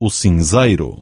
o cinzeiro.